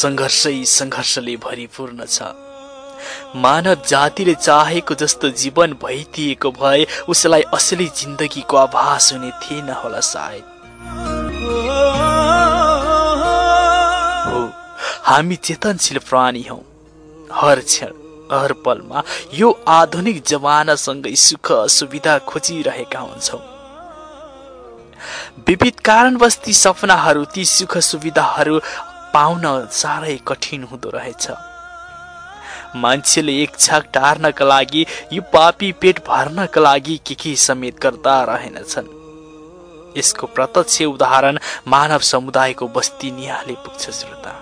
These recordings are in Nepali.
सङ्घर्षै सङ्घर्षले भरिपूर्ण छ। मानव जातिले चाहेको जस्तो जीवन भइदिएको भए उसलाई असली जिन्दगीको आभास हुने थिएन होला सायद। हो हामी चेतनशील प्राणी हौ। हर क्षण हर पलमा यो आधुनिक जमानासँगै सुख सुविधा खोजिरहेका हुन्छौ। विविध कारणवश ती सपनाहरू ती सुख सुविधाहरू पाउन साह्रै कठिन हुँदो रहेछ। मान्छेले छाक टार्नका लागि यो पापी पेट भर्नका लागि के के समेत गर्दा रहेनछन्। यसको प्रत्यक्ष उदाहरण मानव समुदायको बस्ती निहाले पुग्छ श्रोता।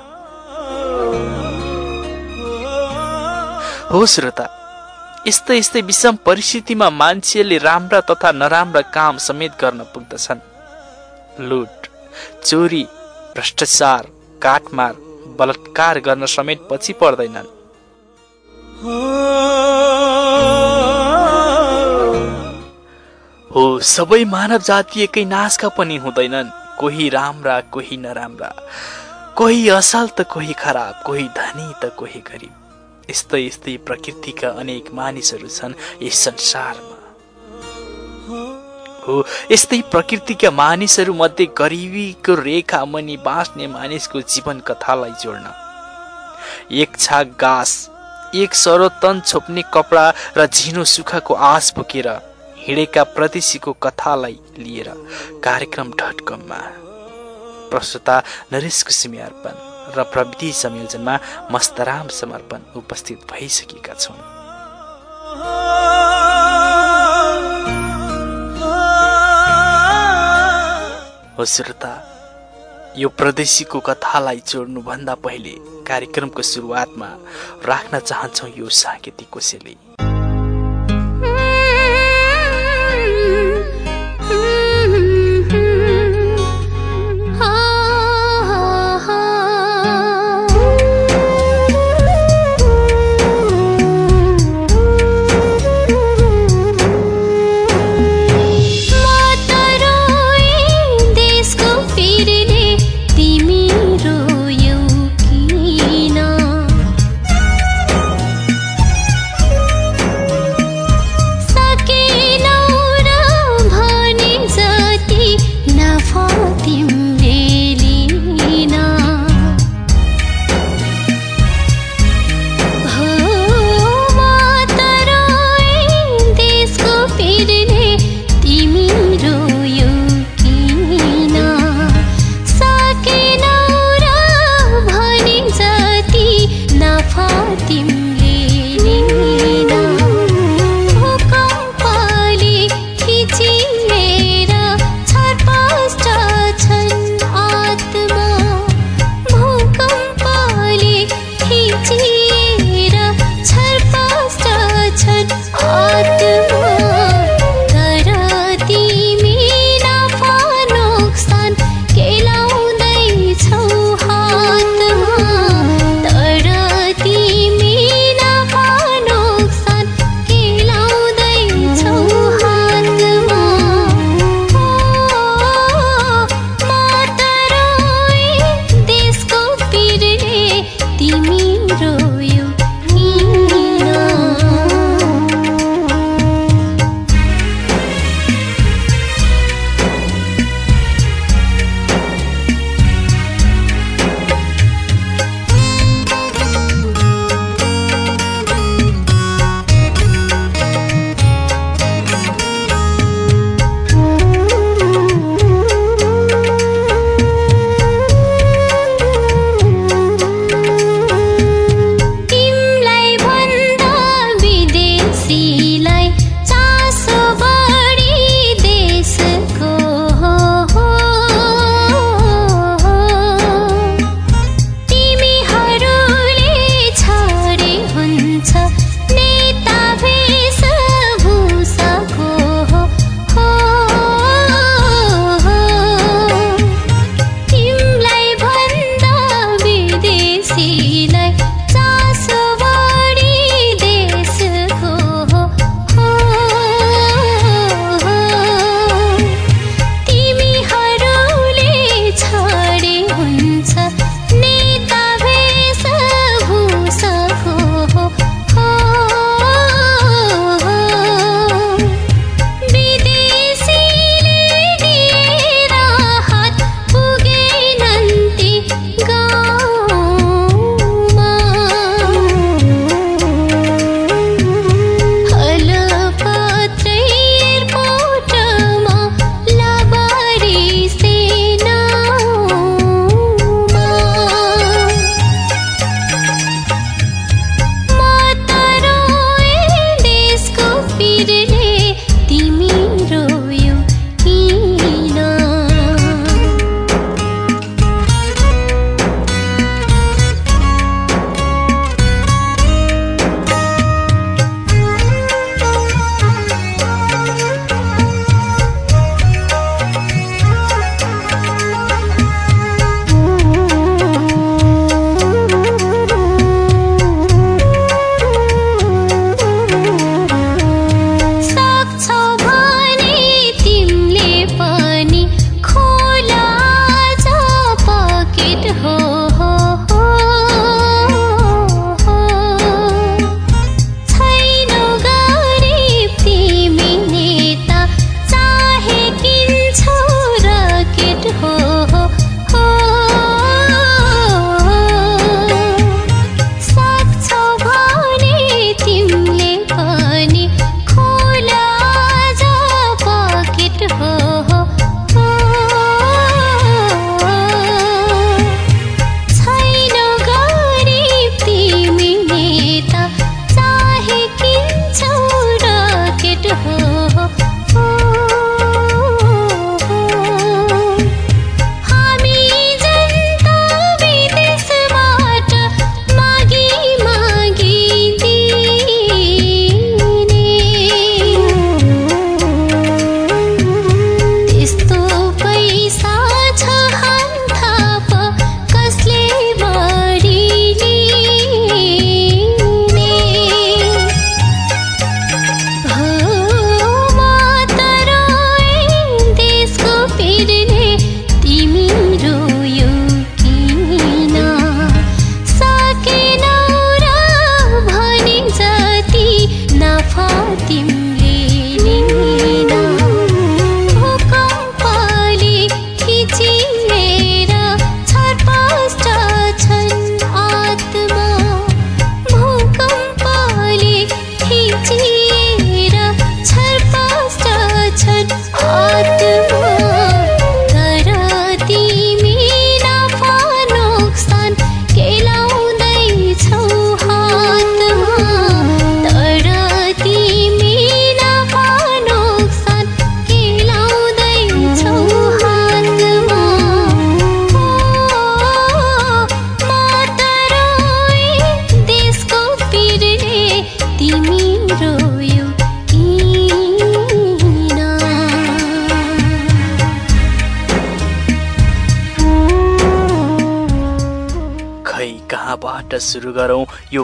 हो श्रोता यस्तै यस्तै विषम परिस्थितिमा मान्छेले राम्रा तथा नराम्रा काम समेत गर्न पुग्दछन्। लुट चोरी भ्रष्टाचार काटमार बलात्कार गर्न समेत पछि पर्दैनन्। हो सबै मानव जाति एकै नाशका पनि हुँदैनन्। कोही राम्रा कोही नराम्रा। कोही असल त कोही खराब कोही धनी त कोही गरिब। यस्तै यस्तै प्रकृतिका अनेक मानिसहरू छन् यस संसारमा। हो। यस्तै प्रकृतिका मानिसहरू मध्ये गरिबीको रेखा मुनि बाँच्ने मानिसको जीवन कथालाई जोड्न। एक छाक घाँस एक सरोतन छोप्ने कपडा र झिनो सुखाको आश बोकेर हिँडेका प्रदेशीको कथालाई लिएर कार्यक्रम डट प्रस्तुता नरेश कुसिमी अर्पण र प्रविधि संयोजनमा मस्तराम समर्पण उपस्थित भइसकेका छौँ। हो यो प्रदेशीको कथालाई जोड्नुभन्दा पहिले कार्यक्रमको सुरुवातमा राख्न चाहन्छौ यो साङ्गीतिक कोसेली।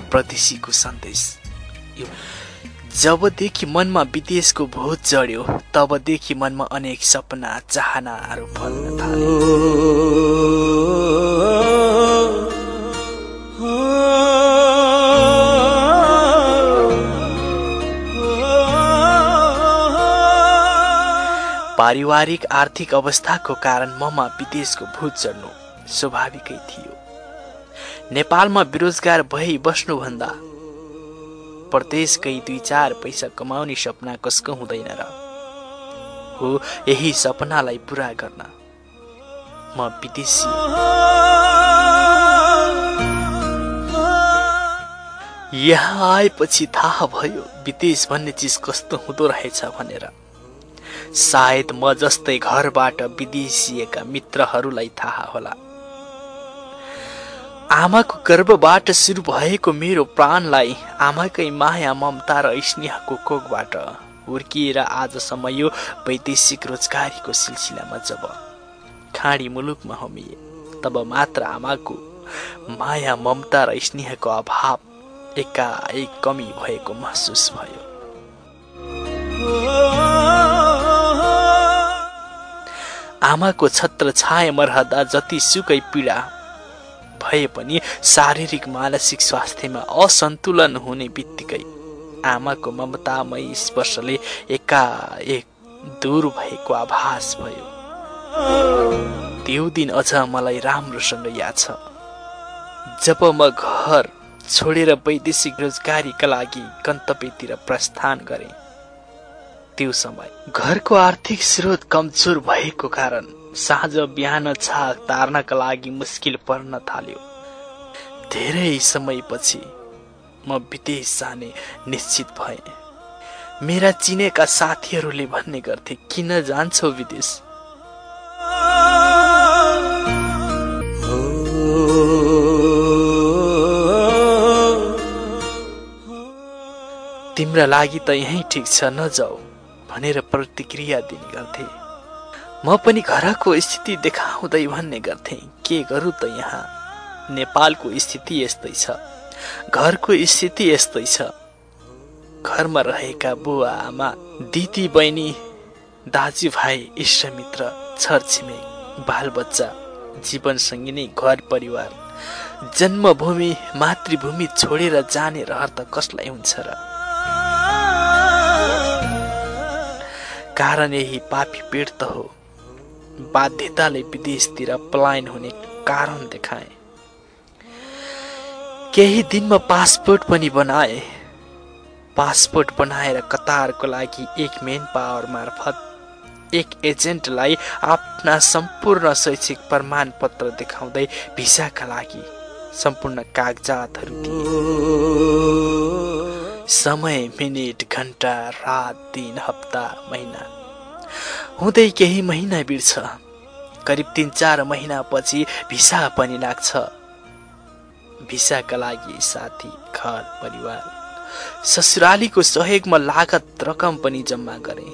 यो प्रदेशीको सन्देश। जबदेखि मनमा विदेशको भोज जड्यो तबदेखि मनमा अनेक सपना चाहनाहरू फल्न पारिवारिक आर्थिक अवस्थाको कारण ममा विदेशको भूत चढ्नु स्वाभाविकै थियो। नेपालमा बेरोजगार भई बस्नुभन्दा प्रदेशकै दुई चार पैसा कमाउने सपना कसको हुँदैन र? हो यही सपनालाई पुरा गर्न म विदेशी। यहाँ आएपछि थाहा भयो विदेश भन्ने चिज कस्तो हुँदो रहेछ भनेर। सायद म जस्तै घरबाट विदेशिएका मित्रहरूलाई थाहा होला। आमाको गर्भबाट सुरु भएको मेरो प्राणलाई आमाकै माया ममता र स्नेहको कोखबाट हुर्किएर आजसम्म यो वैदेशिक रोजगारीको सिलसिलामा जब खाडी मुलुकमा होमिए तब मात्र आमाको माया ममता र स्नेहको अभाव एकाएक कमी भएको महसुस भयो। आमाको छत्र छायामा रहँदा जति सुकै पीडा भए पनि शारीरिक मानसिक स्वास्थ्यमा असन्तुलन हुने बित्तिकै आमाको ममतामय स्पर्शले एकाएक दूर भएको आभास भयो। त्यो दिन अझ मलाई राम्रोसँग याद छ। जब म घर छोडेर वैदेशिक रोजगारीका लागि गन्तव्यतिर प्रस्थान गरे त्यो समय घरको आर्थिक स्रोत कमजोर भएको कारण साँझ बिहान छाक तार्नका लागि मुस्किल पर्न थाल्यो। धेरै समयपछि म विदेश जाने निश्चित भए। मेरा चिनेका साथीहरूले भन्ने गर्थे किन जान्छौ विदेश? तिम्रा लागि त यहीँ ठिक छ नजाऊ भनेर प्रतिक्रिया दिने गर्थे। म पनि घरको स्थिति देखाउँदै भन्ने गर्थे के गरौँ त यहाँ? नेपालको स्थिति यस्तै छ। घरको स्थिति यस्तै छ। घरमा रहेका बुवा आमा दिदी बहिनी दाजुभाइ इष्टमित्र छरछिमेक बालबच्चा जीवनसँगै नै घर परिवार। जन्मभूमि मातृभूमि छोडेर जाने रहर त कसलाई हुन्छ र? कारण यही पापी पेट त हो। बाध्यताले विदेशतिर पलायन हुने कारण देखाए। केही दिनमा पासपोर्ट पनि बनाए। पासपोर्ट बनाएर कतारको लागि एक मेन पावर मार्फत एक एजेन्टलाई आफ्ना सम्पूर्ण शैक्षिक प्रमाण पत्र देखाउँदै भिसाका लागि सम्पूर्ण कागजातहरू समय मिनेट घन्टा रात दिन हप्ता महिना। हुँदै केही महिना बिर्छ। करिब तिन चार महिनापछि भिसा पनि लाग्छ। भिसाका लागि साथी घर परिवार ससुरालीको सहयोगमा लागत रकम पनि जम्मा गरे।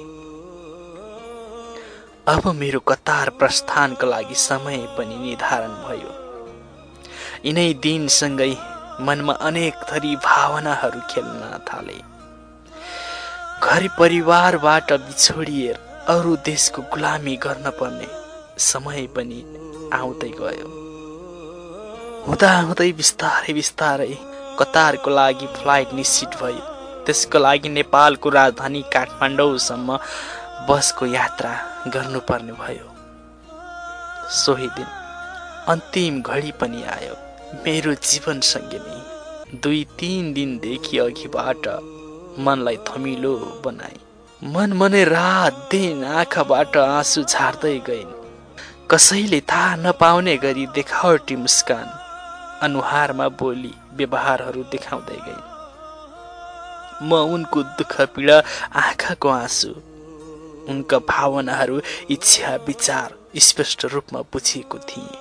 अब मेरो कतार प्रस्थानका लागि समय पनि निर्धारण भयो। यिनै दिनसँगै मनमा अनेक थरी भावनाहरू खेल्न थाले। घर परिवारबाट बिछोडिएर अरू देशको गुलामी गर्न पर्ने समय पनि आउँदै गयो। हुँदा हुँदै बिस्तारै बिस्तारै कतारको लागि फ्लाइट निश्चित भयो। त्यसको लागि नेपालको राजधानी काठमाडौँसम्म बसको यात्रा गर्नुपर्ने भयो। सोही दिन अन्तिम घडी पनि आयो। मेरो जीवनसँगै दुई तिन दिनदेखि अघिबाट मनलाई थमिलो बनाए। मन मनै रात दिन आँखाबाट आँसु झार्दै गइन्। कसैले थाहा नपाउने गरी देखावटी मुस्कान अनुहारमा बोली व्यवहारहरू देखाउँदै गइन्। म उनको दुःख पीडा आँखाको आँसु उनका भावनाहरू इच्छा विचार स्पष्ट रूपमा बुझिएको थिए।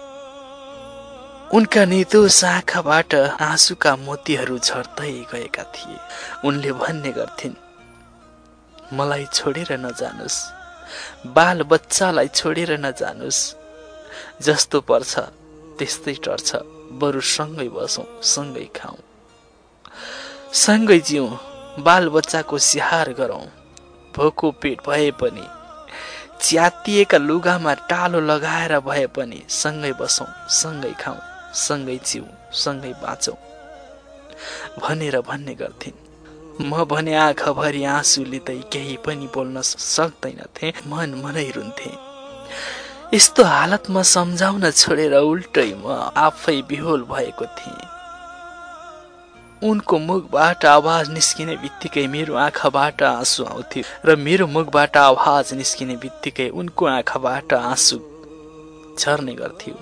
उनका निर्दोष आँखाबाट आँसुका मोतीहरू झर्दै गएका थिए। उनले भन्ने गर्थिन् मलाई छोडेर नजानुस्। बाल बच्चालाई छोडेर नजानुस्। जस्तो पर्छ त्यस्तै टर्छ। बरु सँगै बसौँ सँगै खाउँ सँगै जिउँ बालबच्चाको स्याहार गरौँ। भोको पेट भए पनि च्यातिएका लुगामा टालो लगाएर भए पनि सँगै बसौँ सँगै खाउँ सँगै जिउँ सँगै बाँचौँ। भनेर भन्ने गर्थिन्। म भने आँखाभरि आँसु लिँदै केही पनि बोल्न सक्दैनथे मन मनै रुन्थे। यस्तो हालतमा सम्झाउन छोडेर उल्टै म आफै बिहोल भएको थिएँ। उनको मुखबाट आवाज निस्किने बित्तिकै मेरो आँखाबाट आँसु आउँथ्यो र मेरो मुखबाट आवाज निस्किने बित्तिकै उनको आँखाबाट आँसु झर्ने गर्थ्यो।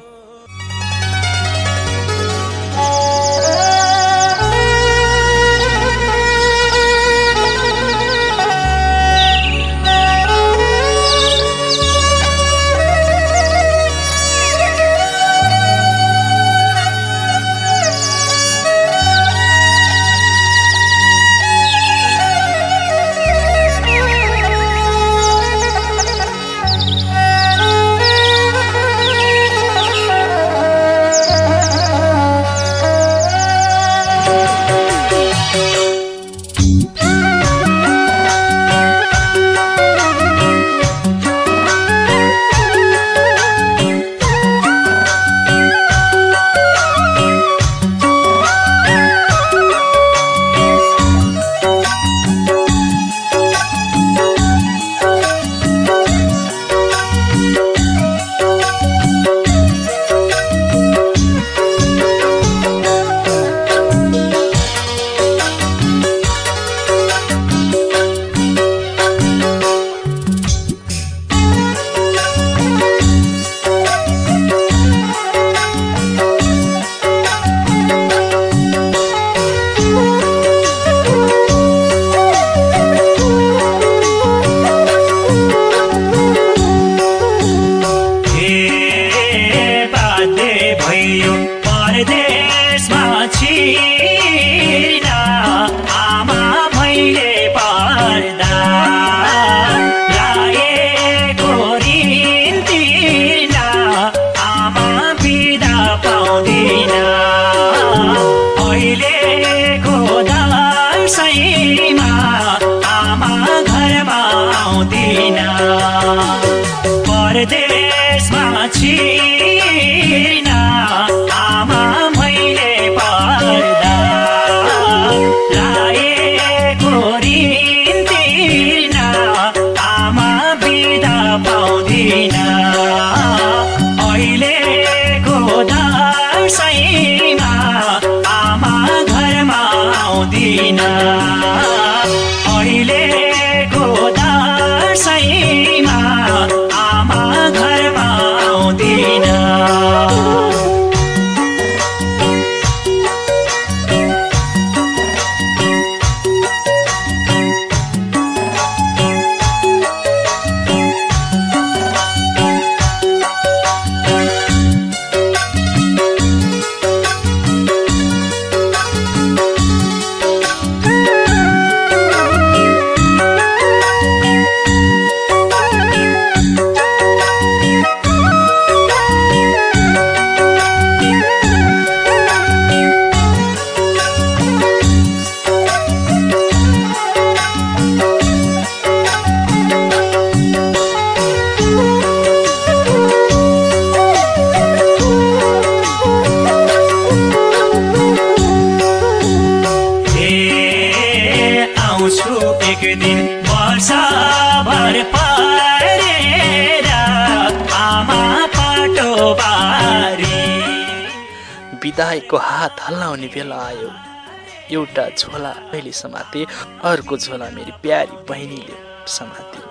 झोला मैले समाते अर्को झोला मेरी प्यारी बहिनीले समाते।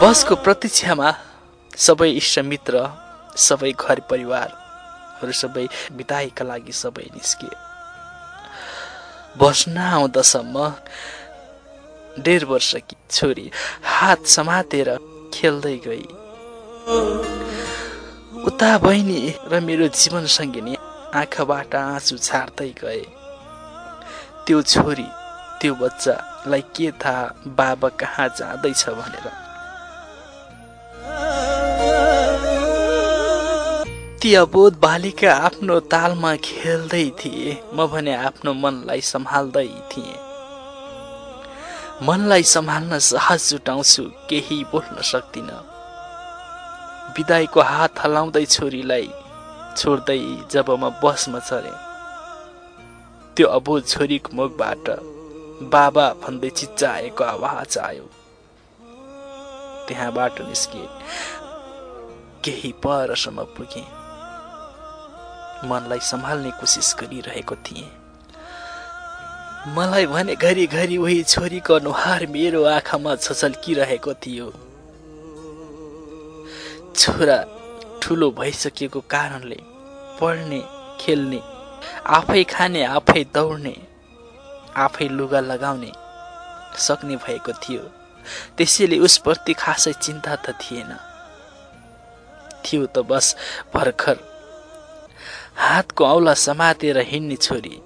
बसको प्रतीक्षामा सबै इष्टमित्र सबै घर परिवारहरू सबै बिदाईका लागि सबै निस्किए बस्न आउँदासम्म डेढ वर्षकी छोरी हात समातेर खेल्दै गई। उता बहिनी र मेरो जीवन सङ्गिनी आँखाबाट आँसु छाड्दै गए। त्यो छोरी त्यो बच्चा लाई के थाहा बाबा कहाँ जाँदैछ भनेर। ती अबोध बालिका आफ्नो तालमा खेल्दै थिए। म भने आफ्नो मनलाई सम्हाल्दै थिएँ। मनलाई सम्हाल्न साहस जुटाउँछु केही बोल्न सक्दिन। विदाईको हात हलाउँदै छोरीलाई छोड्दै जब म बसमा चढे त्यो अबोध छोरीको मुखबाट बाबा भन्दै चिच्चाएको आवाज आयो। त्यहाँबाट निस्के केही परसम्म पुगे। मनलाई सम्हाल्ने कोसिस गरिरहेको थिएँ। मलाई भने घरिघरि उही छोरीको अनुहार मेरो आँखामा छचल्किरहेको थियो। छोरा ठुलो भइसकेको कारणले पढ्ने खेल्ने आफै खाने आफै दौड्ने आफै लुगा लगाउने सक्ने भएको थियो। त्यसैले उसप्रति खासै चिन्ता त थिएन। थियो त बस भर्खर। हातको औला समातेर हिँड्ने छोरी।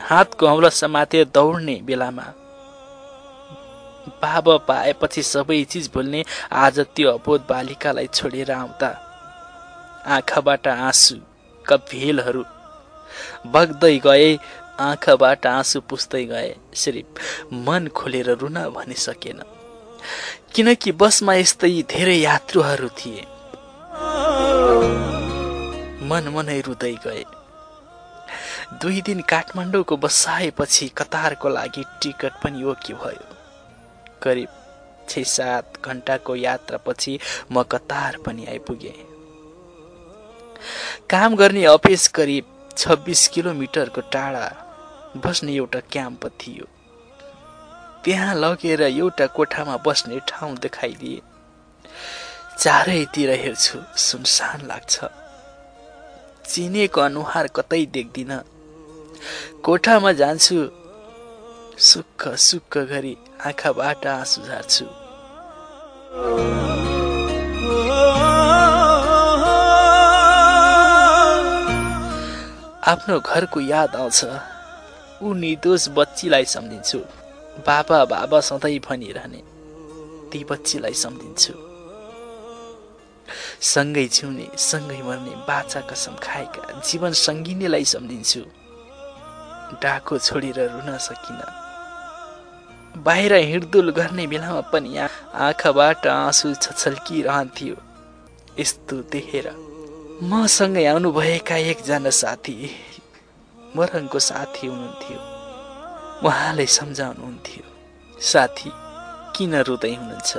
हातको औला समातेर दौड्ने बेलामा बाबा पाएपछि सबै चिज भुल्ने आज त्यो अबोध बालिकालाई छोडेर आउँदा आँखाबाट आँसु कभेलहरू बग्दै गए आँखाबाट आँसु पुस्दै गए। सिर्फ मन खोलेर रुन भनिसकेन। किनकि बसमा यस्तै धेरै यात्रुहरू थिए। मन मनै रुँदै गए। दुई दिन काठमाडौँको बसाएपछि कतारको लागि टिकट पनि ओके भयो? करिब छ सात घन्टाको यात्रापछि म कतार पनि आइपुगेँ। काम गर्ने अफिस करिब छब्बिस किलोमिटरको टाढा बस्ने एउटा क्याम्प थियो। त्यहाँ लगेर एउटा कोठामा बस्ने ठाउँ देखाइदिए। चारैतिर हेर्छु सुनसान लाग्छ। चिनेको अनुहार कतै देख्दिन। कोठामा जान्छु सुक्ख सुक्ख गरी आँखाबाट आँसु झार्छु। आफ्नो घरको याद आउँछ। ऊ निर्दोष बच्चीलाई सम्झिन्छु। बाबा बाबा सधैँ भनिरहने ती बच्चीलाई सम्झिन्छु। सँगै जिउने सँगै मर्ने बाचा कसम खाएका जीवन सङ्गिनीलाई सम्झिन्छु। डाको छोडेर रुन सकिन। बाहिर हिँडडुल गर्ने बेलामा पनि आँखाबाट आँसु छछल्किरहन्थ्यो। यस्तो देखेर मसँगै आउनुभएका एकजना साथी मरङको साथी हुनुहुन्थ्यो। उहाँले सम्झाउनुहुन्थ्यो साथी किन रुँदै हुनुहुन्छ?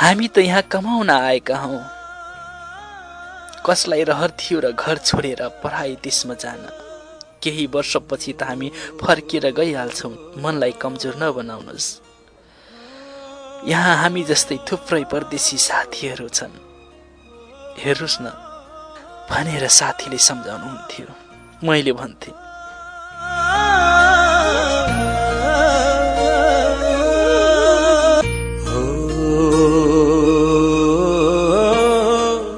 हामी त यहाँ कमाउन आएका हौ। कसलाई रहर थियो र घर छोडेर पढाइ देशमा जान? केही वर्षपछि त हामी फर्केर गइहाल्छौँ। मनलाई कमजोर नबनाउनुहोस्। यहाँ हामी जस्तै थुप्रै परदेशी साथीहरू छन्। हेर्नुहोस् न भनेर साथीले सम्झाउनुहुन्थ्यो। मैले भन्थेँ।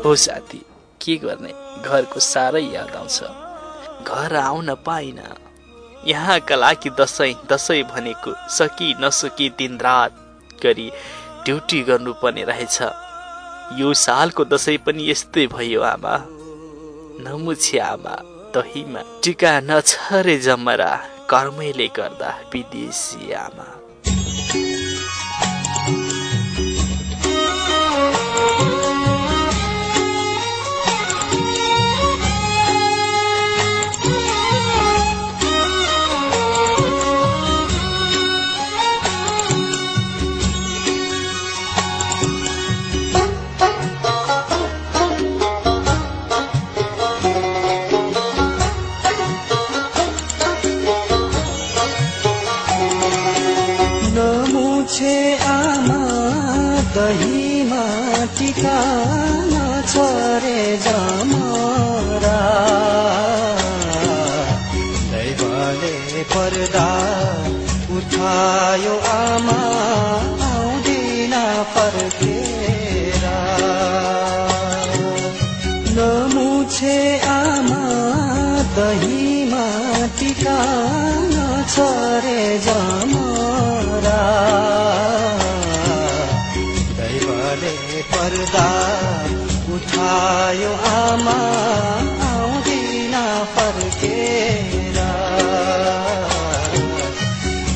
हो साथी के गर्ने? घरको साह्रै याद आउँछ। घर आउन पाइन। यहाँका लागि दसैँ दसैँ भनेको सकि नसकी दिन रात गरी ड्युटी गर्नुपर्ने रहेछ। यो सालको दसैँ पनि यस्तै भयो आमा। नमुछे आमा दहीमा टिका नछरे जमरा कर्मैले गर्दा विदेशी आमा।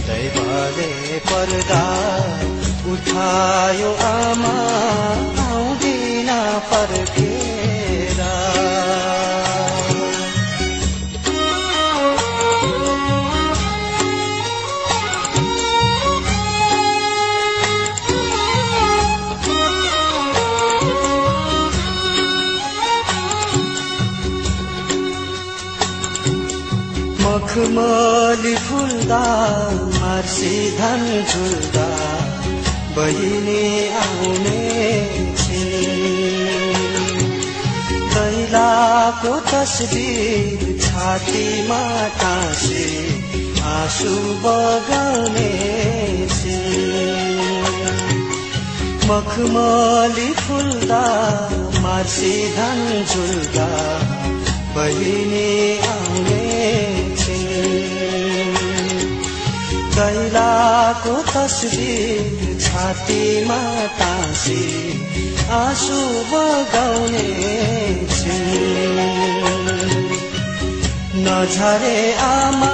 दैवले पर्दा उठायो आमा आउँदिन फर्केर मखमली फुल्दा मार्सी धन झुल्दा बहिनी आउने दैलाको तस्बिर छातीमा टाँसी आँसु बगाउने मखमली फुल्दा मार्सी धन झुल्दा बहिनी कैलाको तस्बिर छातीमा तासी आँसु बगाउने नझरे आमा।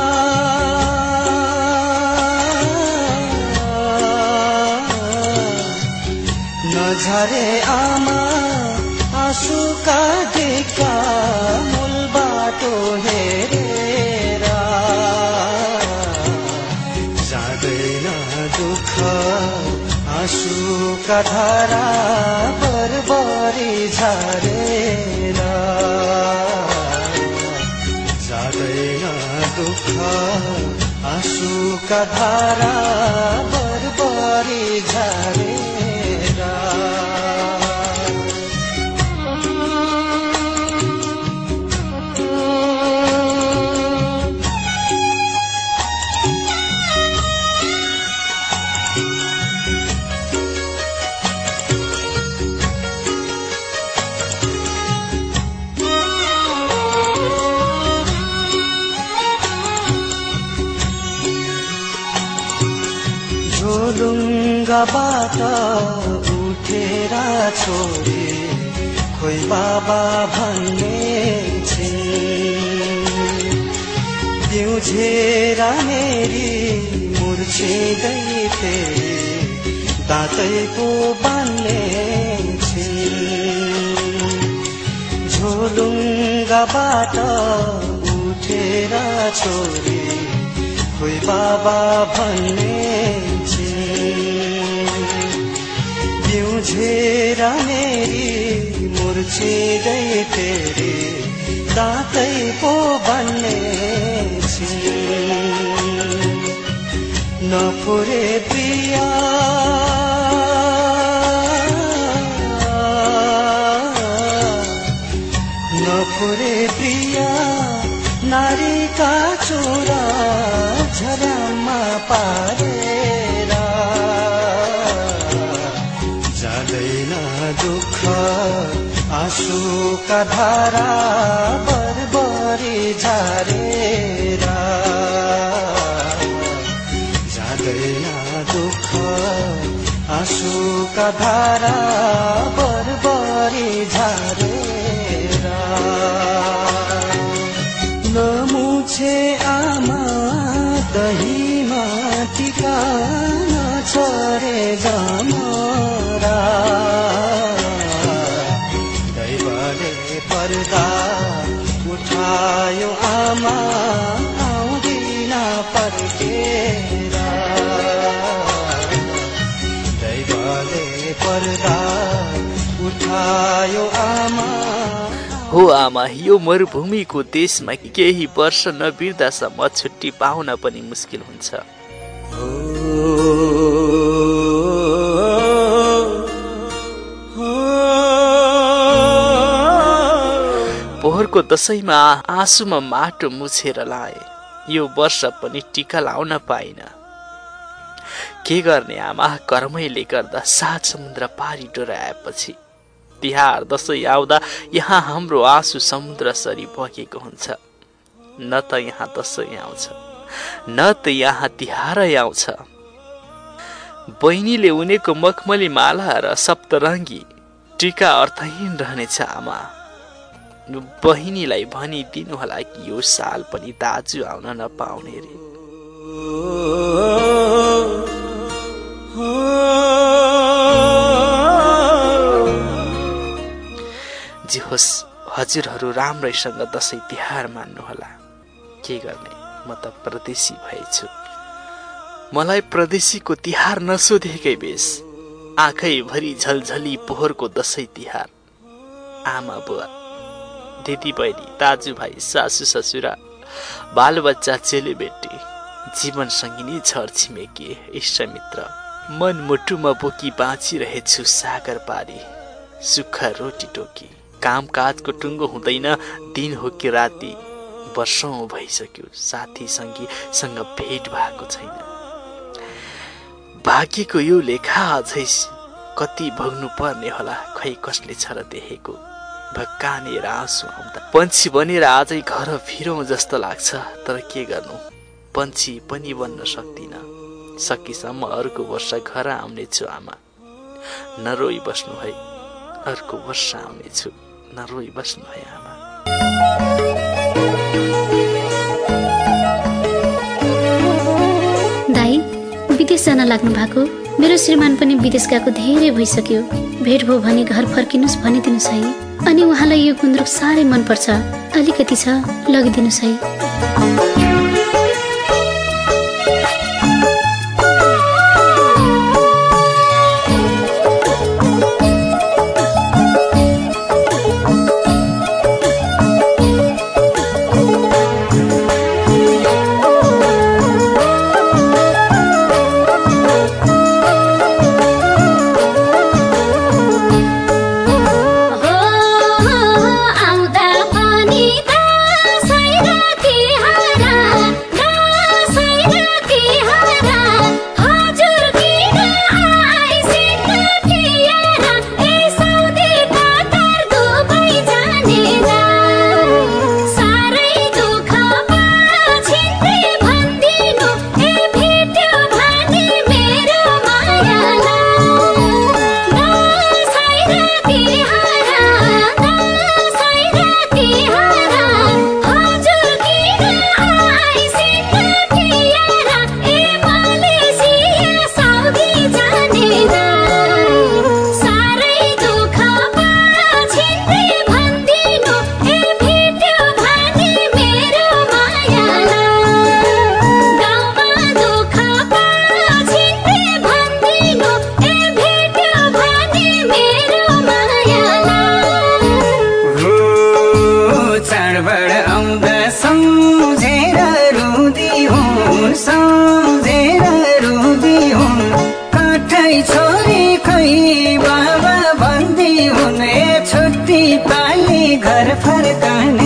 नझरे आमा आँसुका ढिका आँसुका धारा बरबरी झरेर जाँदैन दुःख आँसुका धारा बरबरी झरेर ढुङ्गाबाट उठेर छोरी खोइ बाबा भन्ने पिउझेर मेरी मुर्छिँदै फेरि दाँतै पो बान्ने झोलुङ्गाबाट उठेर छोरी खोइ बाबा भन्ने पिउझेर मेरी मुर्छिँदै फेरि दाँतै पो भन्ने नपुरे प्रिया नपुरे प्रिया नारीका चोरा झरामा पारेर आँसुका धारा बरबरी झारेर जाँदैन दुःख आँसुका धारा हो आमा। यो मरुभूमिको देशमा केही वर्ष नबिर्दासम्म छुट्टी पाउन पनि मुस्किल हुन्छ। पोहोरको दसैँमा आँसुमा माटो मुछेर लाए। यो वर्ष पनि टिका लाउन पाइन। के गर्ने आमा? कर्मैले गर्दा सात समुद्र पारी डोराएपछि तिहार दसैँ आउँदा यहाँ हाम्रो आँसु समुद्रसरी बगेको हुन्छ। न त यहाँ दसैँ आउँछ न त यहाँ तिहारै आउँछ। बहिनीले उनेको मखमली माला र सप्तरङ्गी टिका अर्थहीन रहनेछ आमा। बहिनीलाई भनिदिनु होला कि यो साल पनि दाजु आउन नपाउने रे। जे होस् हजुरहरू राम्रैसँग दसैँ तिहार मान्नुहोला। के गर्ने? म त परदेशी भएछु। मलाई प्रदेशीको तिहार नसोधेकै बेस आँखैभरि झलझली पोहोरको दसैँ तिहार। आमा बुवा दिदी बहिनी दाजुभाइ सासु ससुरा बालबच्चा चेलीबेटी जीवन सङ्गिनी छर छिमेकी इष्टमित्र मन मुटुमा बोकी बाँचिरहेछु सागर पारी सुख रोटी टोकी। कामकाजको टुङ्गो हुँदैन। दिन हो कि राति वर्षौँ भइसक्यो। साथी सङ्गीसँग भेट भएको छैन। भाग्यको यो लेखा अझै कति भोग्नु पर्ने होला। खै कसले छ र देखेको? भक्कानेर आँसु आउँदा। पन्छी बनेर आजै घर फिरौँ जस्तो लाग्छ। तर के गर्नु? पन्छी पनि बन्न सक्दिन। सकेसम्म अर्को वर्ष घर आउनेछु आमा। नरोई बस्नु है। अर्को वर्ष आउनेछु। नरोई बस्नु है आमा दाई विदेश जान लाग्नु भएको। मेरो श्रीमान पनि विदेश गएको धेरै भइसक्यो। भेट भयो भने घर फर्किनुहोस् भनिदिनुहोस् है अनि उहाँलाई यो गुन्द्रुक साह्रै मनपर्छ। अलिकति छ लगिदिनुहोस् हो बाबा भन्दी हुन् छुट्टी पाली घर फर्कने।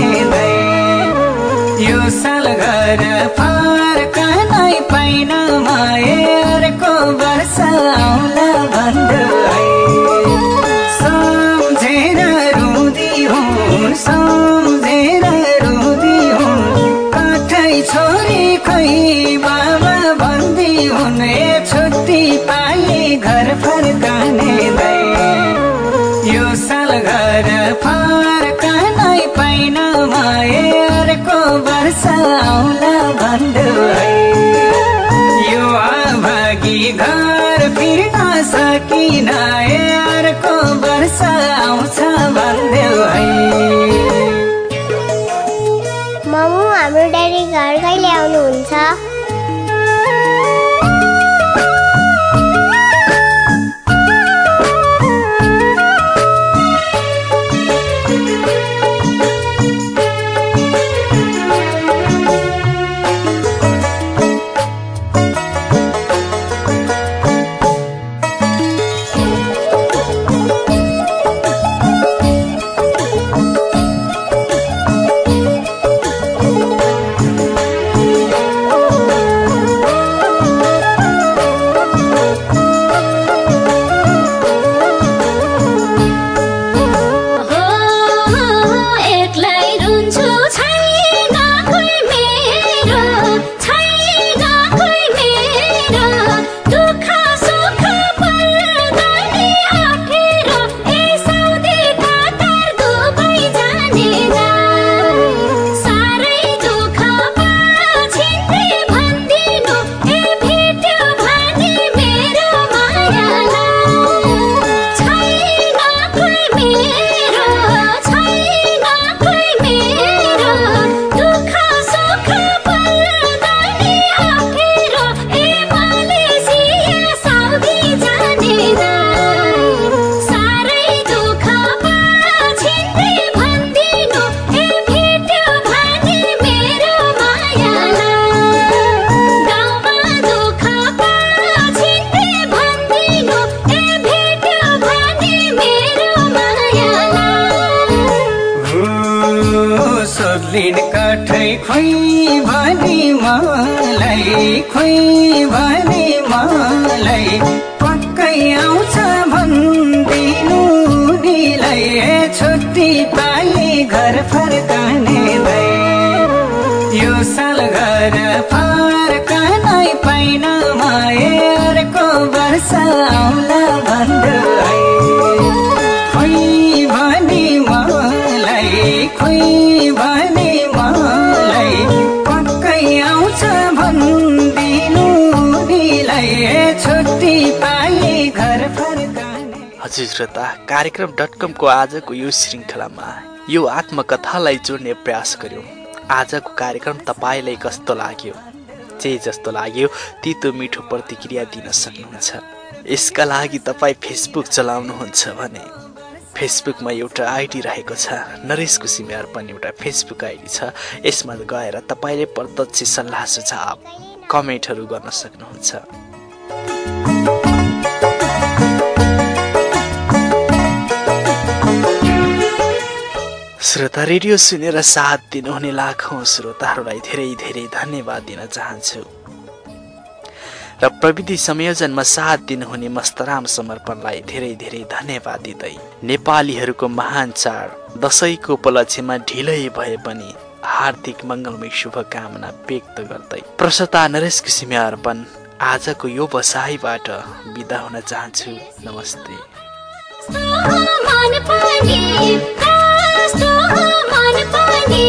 मलाई खोइ हजुर श्रोता कार्यक्रम डट कमको आजको यो श्रृङ्खलामा यो आत्मकथालाई जोड्ने प्रयास गर्यौँ आजको कार्यक्रम तपाईँलाई कस्तो लाग्यो? जे जस्तो लाग्यो तितो मिठो प्रतिक्रिया दिन सक्नुहुन्छ। यसका लागि तपाईँ फेसबुक चलाउनुहुन्छ भने फेसबुकमा एउटा आइडी रहेको छ नरेश कुसिम्यार पनि एउटा फेसबुक आइडी छ। यसमा गएर तपाईँले प्रत्यक्ष सल्लाह सुझाव कमेन्टहरू गर्न सक्नुहुन्छ। श्रोता रेडियो सुनेर साथ दिनुहुने लाखौँ श्रोताहरूलाई धेरै धेरै धन्यवाद दिन चाहन्छु। र प्रविधि संयोजनमा साथ दिनुहुने मस्तराम समर्पणलाई धेरै धेरै धन्यवाद दिँदै नेपालीहरूको महान चाड दसैँको उपलक्ष्यमा ढिलै भए पनि हार्दिक मङ्गलमय शुभकामना व्यक्त गर्दै प्रसता नरेश किसिमे अर्पण आजको यो बसाइबाट बिदा हुन चाहन्छु। नमस्ते। जस्तो मन पनि